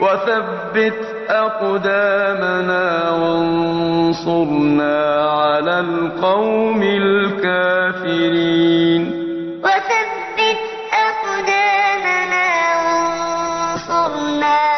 وثبت أقدامنا وانصرنا على القوم الكافرين. وثبت أقدامنا وانصرنا